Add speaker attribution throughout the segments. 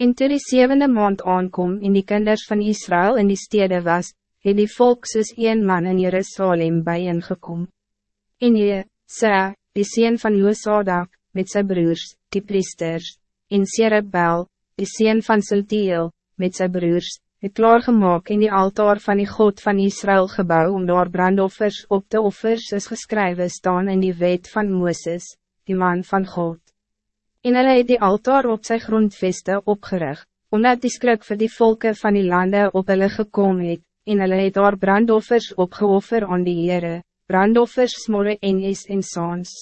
Speaker 1: En toe die zevende maand aankom en die kinders van Israël in die stede was, het die volk soos een man in Jerusalem bijeengekom. En je, Sa, die sien van Joosadak, met zijn broers, die priesters, en Serebel, die sien van Sultiel, met zijn broers, het klaargemaak in die altaar van die God van Israël gebouw om daar brandoffers op de offers is geskrywe staan in die wet van Mooses, die man van God. En hulle het die altaar op zijn grondveste opgericht, omdat die skrik vir die volken van die landen op hulle gekom het, en hulle het daar brandoffers opgeoffer aan die Heere, brandoffers smorre en is en saans.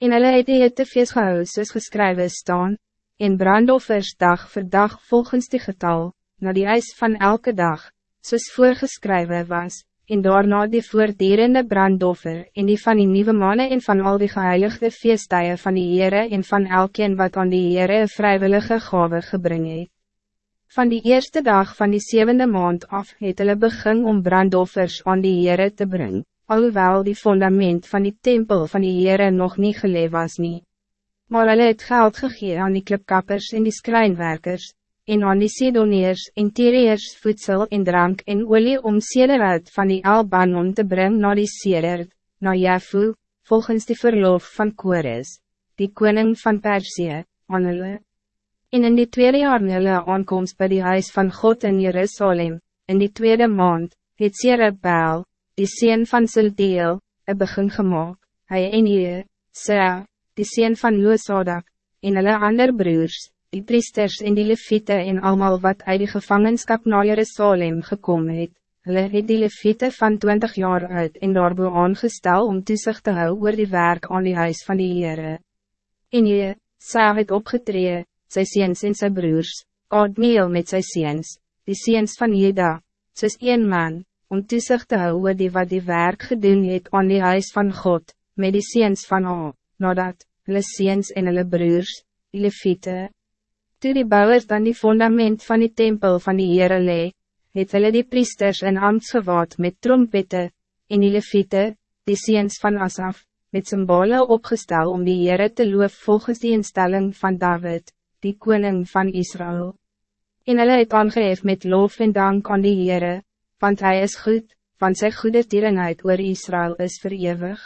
Speaker 1: En hulle het die hittefeest gehou soos geskrywe staan, en brandoffers dag voor dag volgens die getal, na die eis van elke dag, soos voorgeskrywe was, en daarna die voordierende brandoffer, en die van die nieuwe mannen en van al die geheiligde feestuie van die Heere en van elkeen wat aan die Heere een vrijwillige gave gebring het. Van die eerste dag van die zevende maand af het hulle begin om brandoffers aan die Heere te brengen, alhoewel die fundament van die tempel van die Heere nog niet geleef was nie. Maar hulle het geld gegee aan die klipkappers en die skreinwerkers, en aan die Sidoniërs en Tyriërs voedsel en drank en olie om sederuit van die Albanon te brengen naar die Sedert, na Jefu, volgens die verlof van Kores, die koning van Persie, aan hulle. En in die tweede jaar hulle aankomst bij die huis van God in Jerusalem, in die tweede maand, het Serebel, die sien van Sildeel, een begin gemaakt, hy en hier, Sera, die sien van Loosadak, en hulle ander broers, die priesters en die leviete en allemaal wat uit die gevangenschap naar Jerusalem gekomen het, hulle het die leviete van 20 jaar uit en daarboe aangestel om toezicht te hou oor die werk aan die huis van die Heere. En je, Sa het opgetree, sy seens en sy broers, Admeel met sy seens, die seens van Jeda, soos een man, om toezicht te hou oor die wat die werk gedoen het aan die huis van God, met die seens van A, nadat, hulle seens en hulle broers, die leviete, Toe die bouwers dan die fundament van die tempel van die Heere lee, het hulle die priesters in ambtsgewaad met trompette, en die leviete, die seens van Asaf, met symbolen opgestel om die Heere te loof volgens die instelling van David, die koning van Israël. En hulle het aangeef met loof en dank aan die Heere, want hij is goed, want sy goede tierenheid oor Israël is verewig.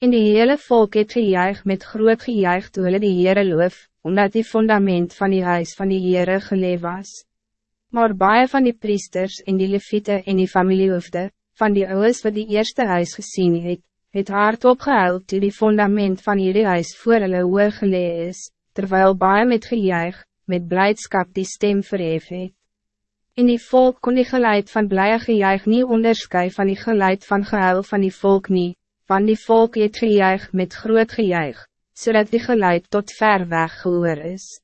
Speaker 1: En die hele volk het gejuig met groot gejuig toe hulle die Heere loof, omdat die fundament van die huis van die Heere geleef was. Maar baie van die priesters en die leviete en die familiehoofde, van die ouwes wat die eerste huis gezien het, het hard opgehuild toe die fundament van hierdie huis voor hulle oor gelee is, terwijl baie met gejuig, met blijdschap die stem verhef het. In die volk kon die geluid van blije gejuig niet onderskui van die geluid van gehuil van die volk niet, van die volk het gejuig met groot gejuig zodat die geluid tot ver weg gehoor is.